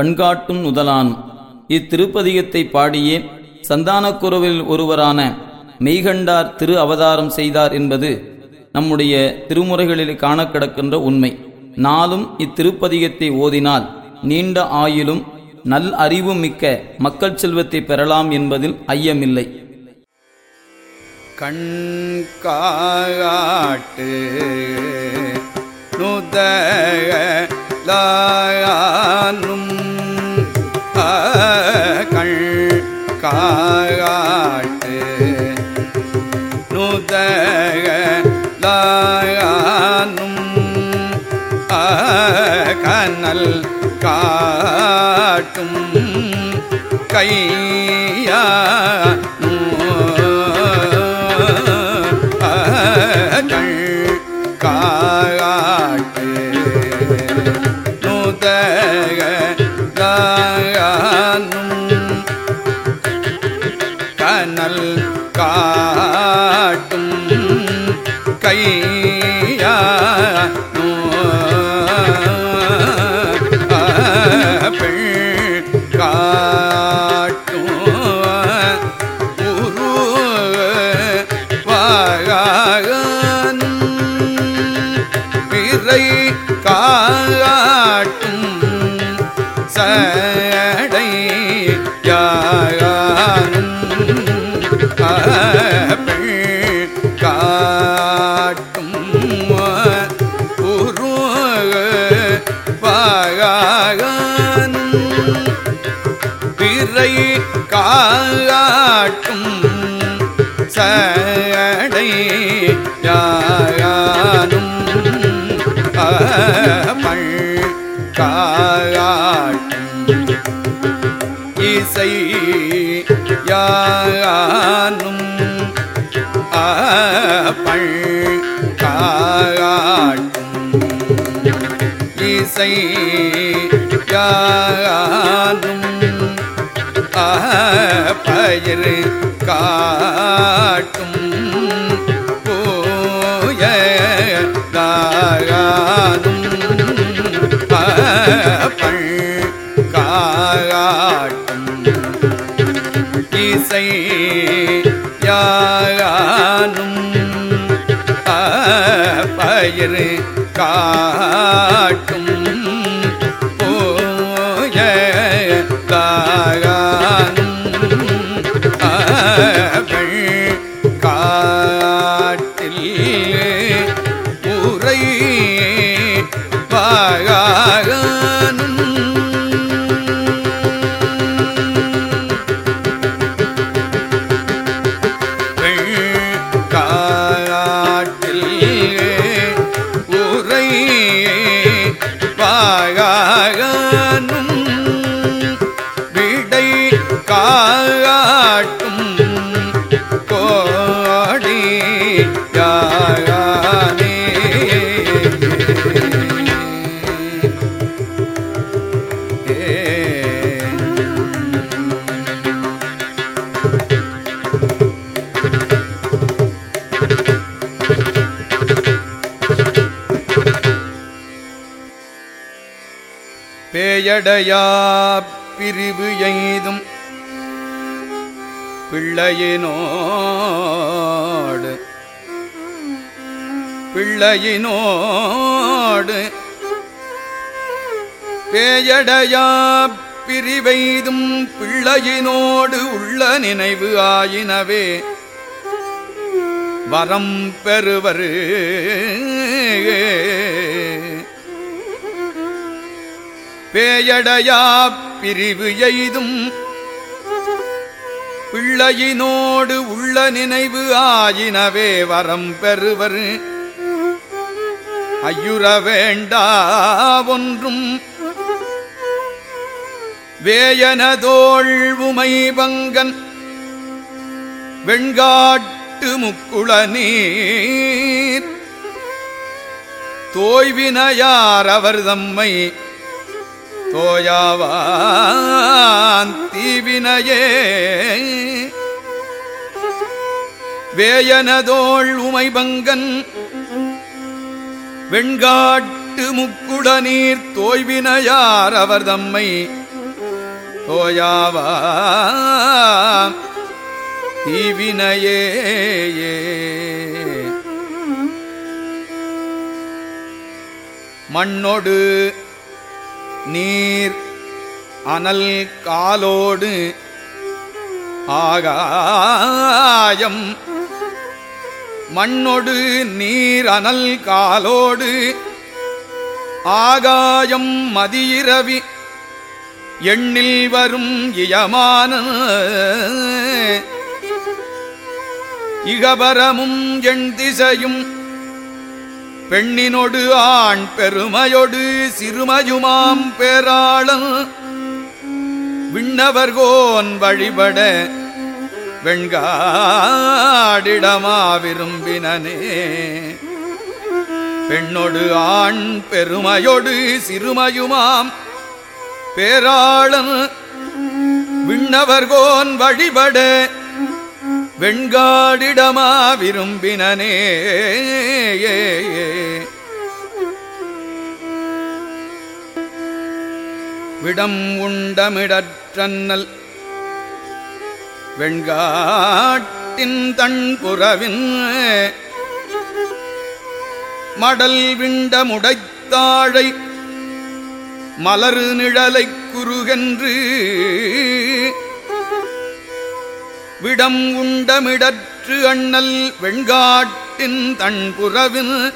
கண்காட்டும் நுதலான். இத்திருப்பதிகத்தை பாடியே சந்தானக்குறவில் ஒருவரான மெய்கண்டார் திரு அவதாரம் செய்தார் என்பது நம்முடைய திருமுறைகளில் காணக்கிடக்கின்ற உண்மை. நாளும் இத்திருப்பதிகத்தை ஓதினால் நீண்ட ஆயிலும் நல் அறிவும் மிக்க மக்கள் செல்வத்தை பெறலாம் என்பதில் ஐயமில்லை. கண்காட்டு நுதலானும் கண் காட்டு நுதலானும் கனல் காட்டும் கையா காகன் பிறை காட்டும் யானும் பள் இசை யானும் பயிர் காட்டும் போய தாகானும் இசை யானும் பயிர் காட்டும். பிழையடையா பிரிவு எய்தும் பிள்ளையினோடு. பிள்ளையினோடு. பேயடையா பிரிவெய்தும் பிள்ளையினோடு உள்ள நினைவு ஆயினவே. வரம் பெறுவரு. பேயடையா பிரிவு எய்தும். பிள்ளையினோடு உள்ள நினைவு ஆயினவே வரம் பெறுவர். ஐயுற வேண்டா ஒன்றும். வேயனதோள் உமை பங்கன் வெண்காட்டு முக்குள நீர். தோய்வினையார் அவர் தம்மை தோயாவான் தீவினையே. வேயனதோள் உமைபங்கன் வெண்காட்டு முக்குட நீர் தோய்வினையார் அவர் தம்மை. தோயாவா தீவினையே மண்ணொடு நீர் அனல் காலோடு ஆகாயம். மண்ணொடு நீர் அனல் காலோடு ஆகாயம். மதியிரவி எண்ணில் வரும் இயமான இகபரமும் எண் திசையும் பெண்ணினொடு ஆண் பெருமையொடு சிறுமையுமாம் பேராளன் விண்ணவர்கோன் வழிபட வெண்காடிடமா விரும்பினனே. பெண்ணொடு ஆண் பெருமையொடு சிறுமையுமாம் பேராளன் விண்ணவர்கோன் வழிபட வெண்காடிடமா விரும்பினனே. விடம் உண்டமிடற்றன்னல். வெண்காட்டின் தன் புறவின் மடல் விண்டமுடைத்தாழை மலரு நிழலைக் குறுகென்று. விடம் உண்டமிடற்று அண்ணல் வெண்காட்டின் தன் புறவின்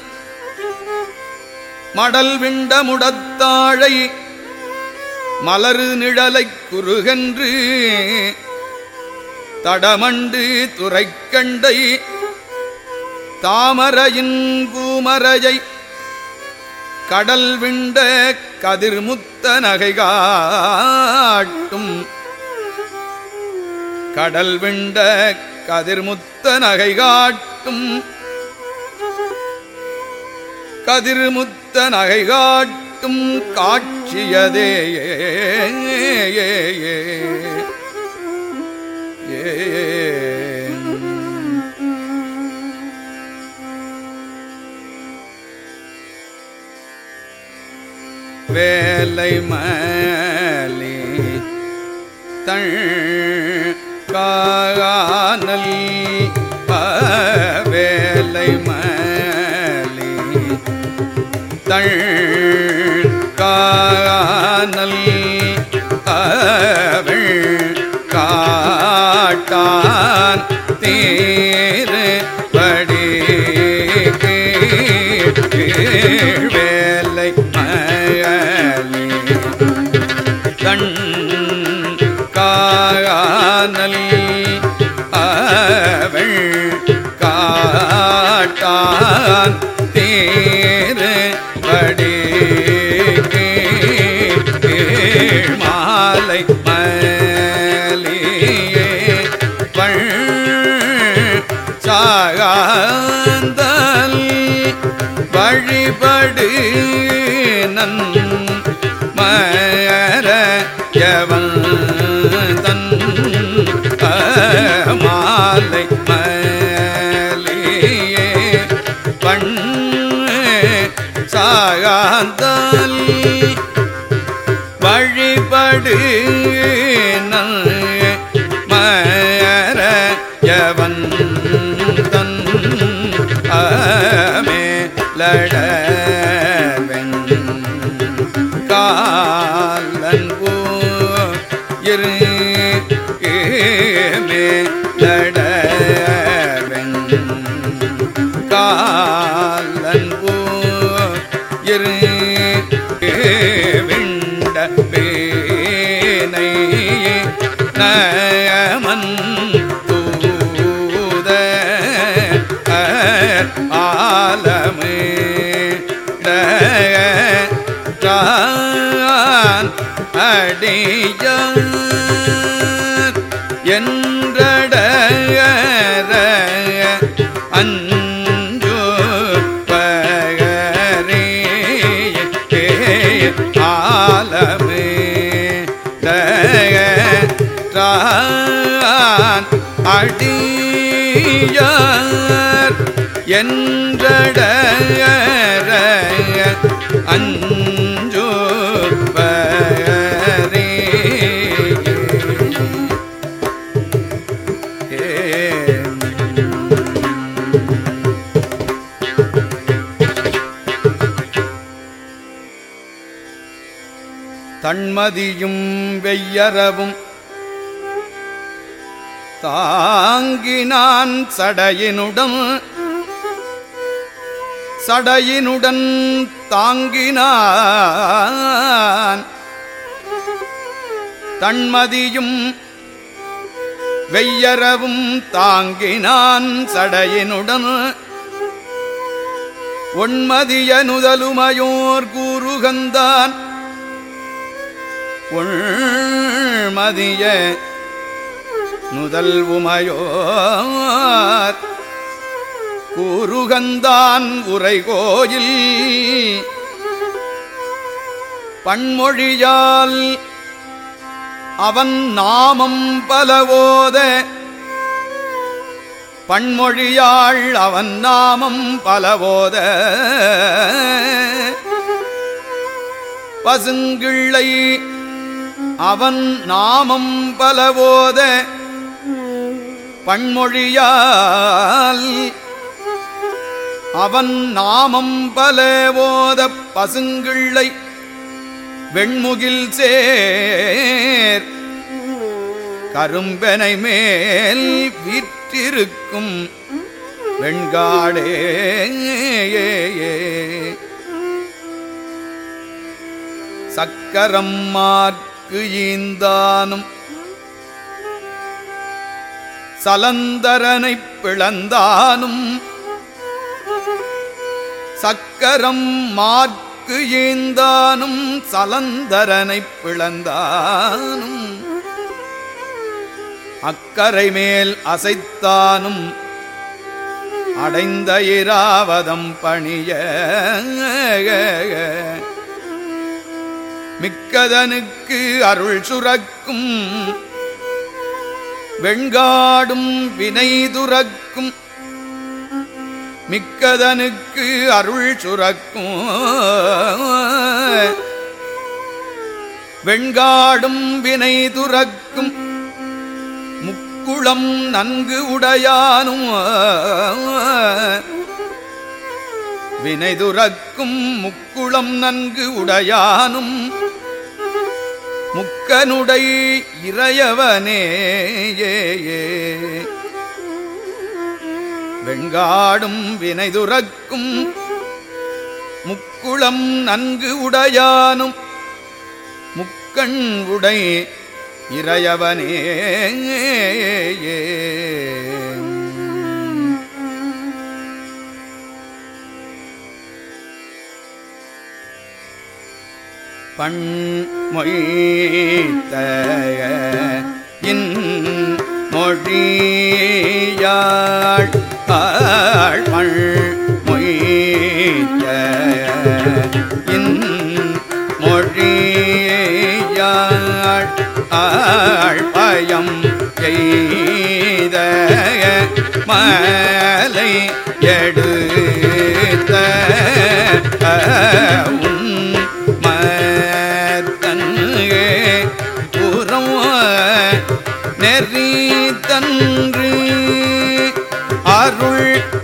மடல் விண்டமுடத்தாழை மலரு நிழலைக் குறுகென்று தடமண்டு துறைக்கண்டை தாமரையின் கூமரையை கடல் விண்ட கதிர்முத்த நகை காட்டும் கடல் விண்ட கதிர்முத்த நகை காட்டும் கதிர்முத்த நகை காட்டும் காட்சியதே வேலை மலி தள் வேலை மலி தள் காணல் அவள் காட்டான் தேரு படி வேலை மயலி கண் காணல் அவள் காட்டான் தேரு வழிபடு நன் மரயவன் தன் மாலை மலியே பண் சாகாந்தல் வழிபடு மரயவன் தன் லட அடிய என்றடைய அஞ்சு பகரே ஆலமே தான் அடியார் என்றடைய அஞ்சு தன்மதியும் வெய்யரவும் தாங்கினான் சடையினுடன் சடையினுடன் தாங்கினான். தன்மதியும் வெய்யரவும் தாங்கினான் சடையினுடன். ஒன்மதிய நுதலுமையோர் கூறுகந்தான். உள்மதிய முதல் உமையோர். கூறுகந்தான் உரைகோயில் பன்மொழியால் அவன் நாமம் பலவோத. பன்மொழியாள் அவன் நாமம் பலவோத. பசுங்கிள்ளை அவன் நாமம் பலவோத பண்மொழியால் அவன் நாமம் பலவோத பசுங்கிள்ளை வெண்முகில் சேர். கரும்பனை மேல் வீற்றிருக்கும் வெண்காடே சக்கரம் மாற்ற மார்க்கு ஈந்தானும். சலந்தரனைப் பிளந்தானும். சக்கரம் மார்க்கு ஈந்தானும் சலந்தரனைப் பிளந்தானும். அக்கரை மேல் அசைத்தானும். அடைந்த இராவதம் பணிய மிக்கதனுக்கு அருள் சுரக்கும். வெண்காடும் வினை துறக்கும். மிக்கதனுக்கு அருள் சுரக்கும். வெண்காடும் வினை துறக்கும். முக்குளம் நன்கு உடையானும். வினை துறக்கும் முக்குளம் நன்கு உடையானும் முக்கனுடை இறையவனே வெங்காடும் ஏ. வினை துறக்கும் முக்குளம் நன்கு உடையானும் முக்கண் உடை இறையவனே ஏ. பண்மொழித்த இன் மொழியாள் ஆள் மொழித்த மொழியாள் ஆள் பயம் எய்த மலை எடுத்த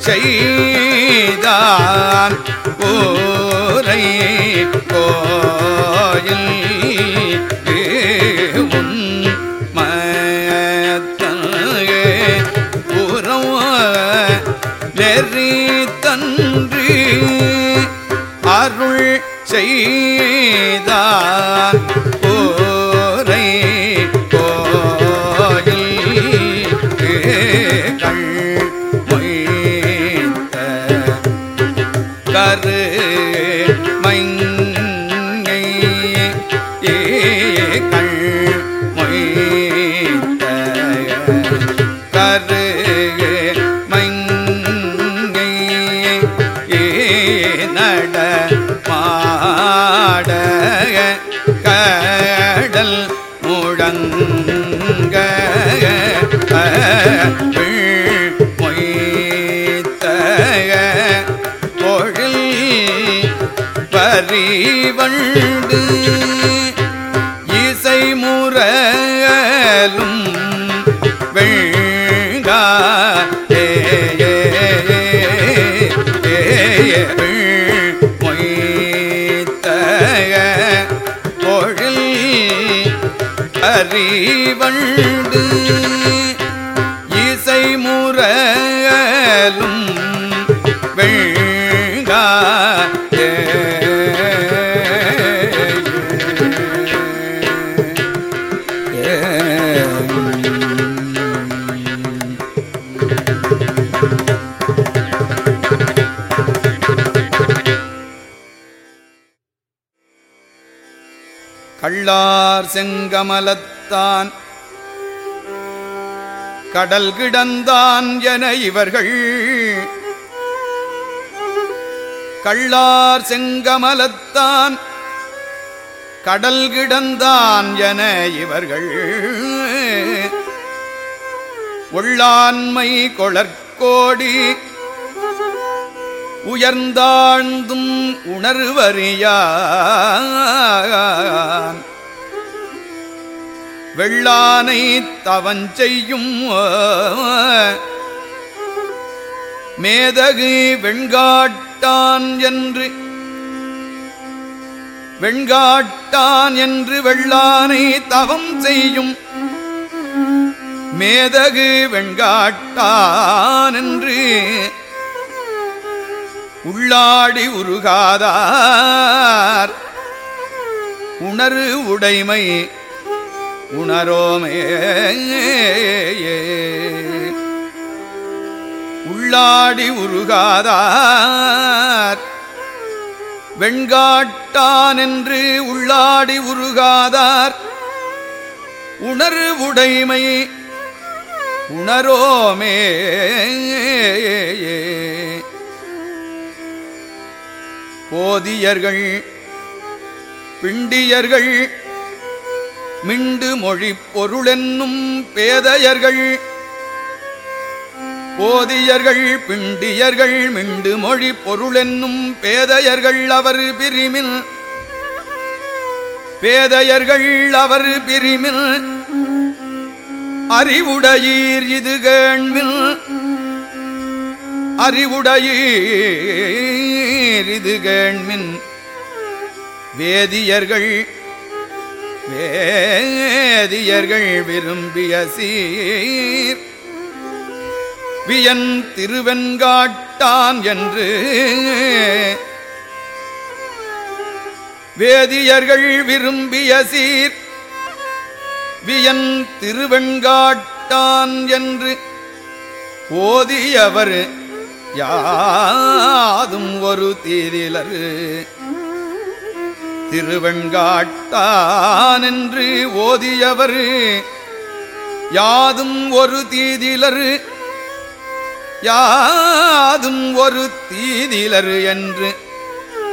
செய்தான். ஓரை கோயில் கரு வண்டு இசை முறையலும் வெள்கா அறிவண்டு கள்ளார் செங்கமலத்தான். கடல் கிடந்தான் என இவர்கள். கள்ளார் செங்கமலத்தான். கடல் கிடந்தான் என இவர்கள். உள்ளாண்மை கொளற்கோடி உயர்ந்தாழ்ந்தும் உணர்வறியான். வெள்ளானை தவஞ்செய்யும் மேதகு வெண்காட்டான் என்று வெண்காட்டான் என்று வெள்ளானை தவம் செய்யும் மேதகு வெண்காட்டான் என்று உள்ளாடி உருகாதார். உணரு உடைமை உணரோமே. உள்ளாடி உருகாதார். வெண்காட்டான் என்று உள்ளாடி உருகாதார். உணர்வுடைமை உணரோமே. போதியர்கள் பிண்டியர்கள் மிண்டு மொழி பொருளென்னும் பேதையர்கள் போதியர்கள் பிண்டியர்கள் மிண்டு மொழி பொருளென்னும் பேதையர்கள் அவர் பிரிமில் பேதையர்கள் அவர் பிரிமில் அறிவுடையீர் இது கேண்மில் அறிவுடையீர் கேண்மின் வேதியர்கள் வேதியர்கள் விரும்பிய சீர். வியன் திருவெண்காட்டான் என்று வேதியர்கள் விரும்பிய சீர். வியன் திருவெண்காட்டான் என்று ஓதியவர் யாதும் ஒரு தீரிலரு. திருவெண்காட்டானென்று ஓதியவர். யாதும் ஒரு தீதிலரு. யாதும் ஒரு தீதிலரு என்று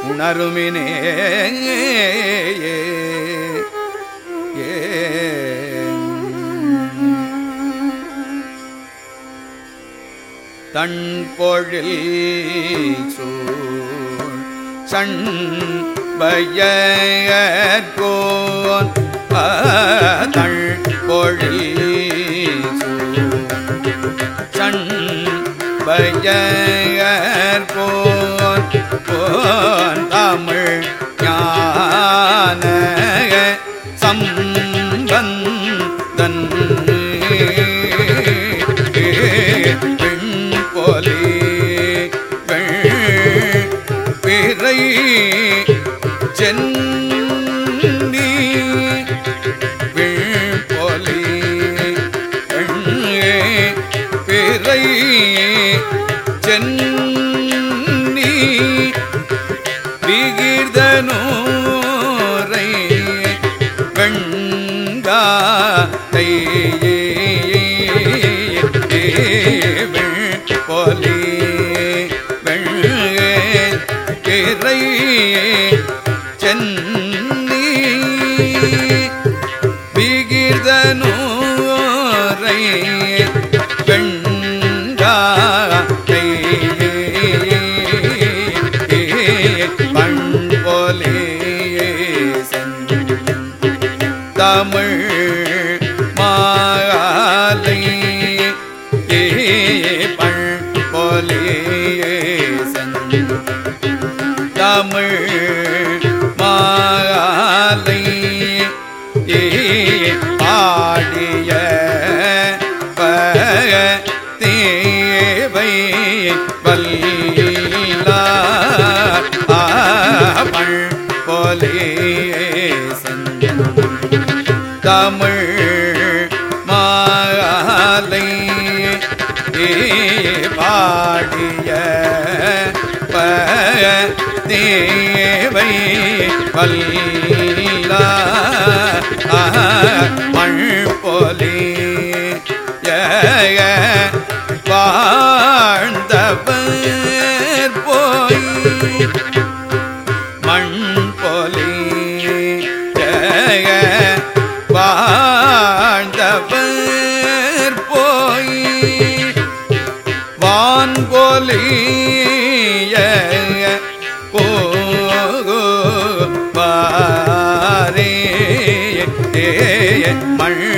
உணருமினே தன் பொழில் சூழ் சண்பயற்கோன் தள் பொழில் சூழ் போன் தமிழ் ஞான சம் Yeah. மண் போலி வாழ்ந்தவர் போய் வான் போலிய போரே மண்